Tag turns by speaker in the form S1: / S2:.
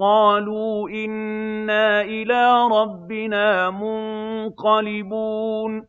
S1: قَالُوا إِنَّا إِلَىٰ رَبِّنَا مُنقَلِبُونَ